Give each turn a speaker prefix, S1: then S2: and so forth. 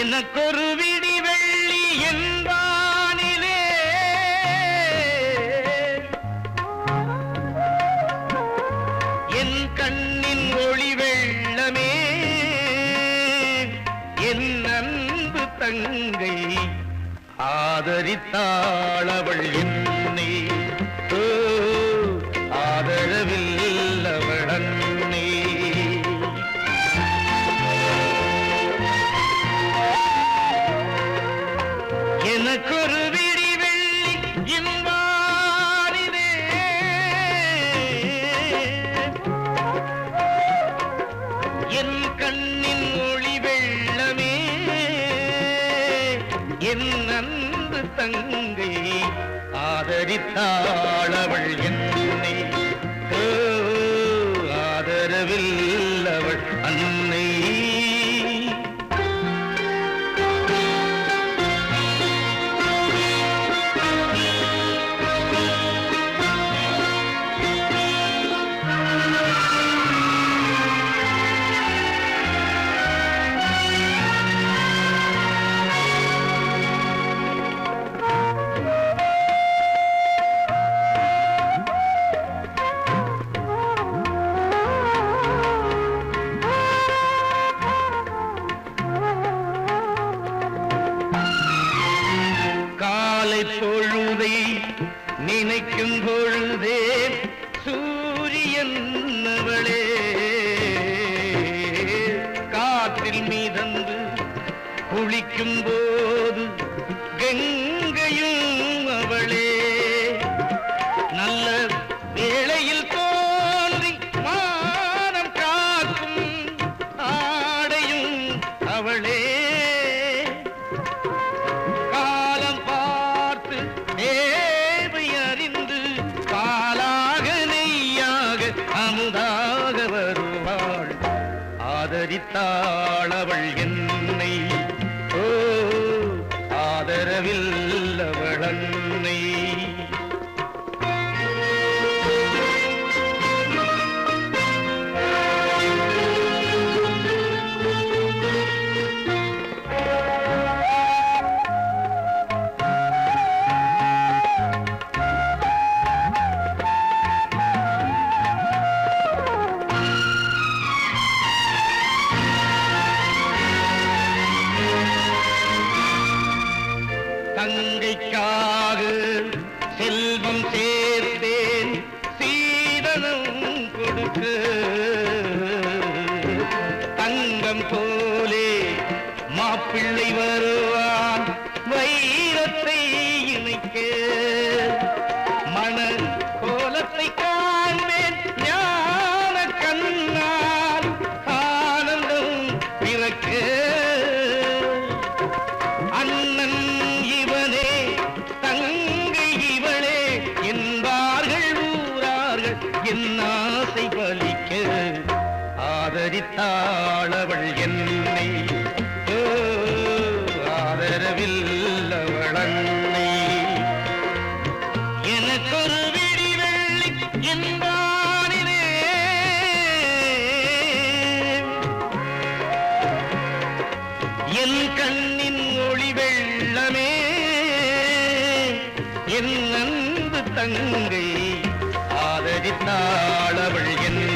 S1: எனக்கொரு வீடு ஆதரித்தாளவள் என்னை. ஓ, அவள் அன்னை. எனக்கொரு விடி வெள்ளி என் கண்ணின் ஒளி வெள்ளமே. என் அன்பு தங்கை ஆதரித்தாள் அவள் ஓ, காலை பொழுதை நினைக்கும் பொழுதே சூரியன் அவளே. காற்றில் மீதந்து குளிக்கும் போது ஆதரித்தாள் தங்கைக்காக செல்வம் சேர்த்தேன் சீதனம் கொடுக்க தங்கம் போ என் ஆசை பலிக்க ஆதரித்தாளவள் என்னை. ஓ, அன்னை எனக்கொரு விடி வெள்ளி என்பானிலே. என் கண்ணின் ஒளி வெள்ளமே. என் அன்பு தங்கை. காதலித்தாள் அவள் என்ன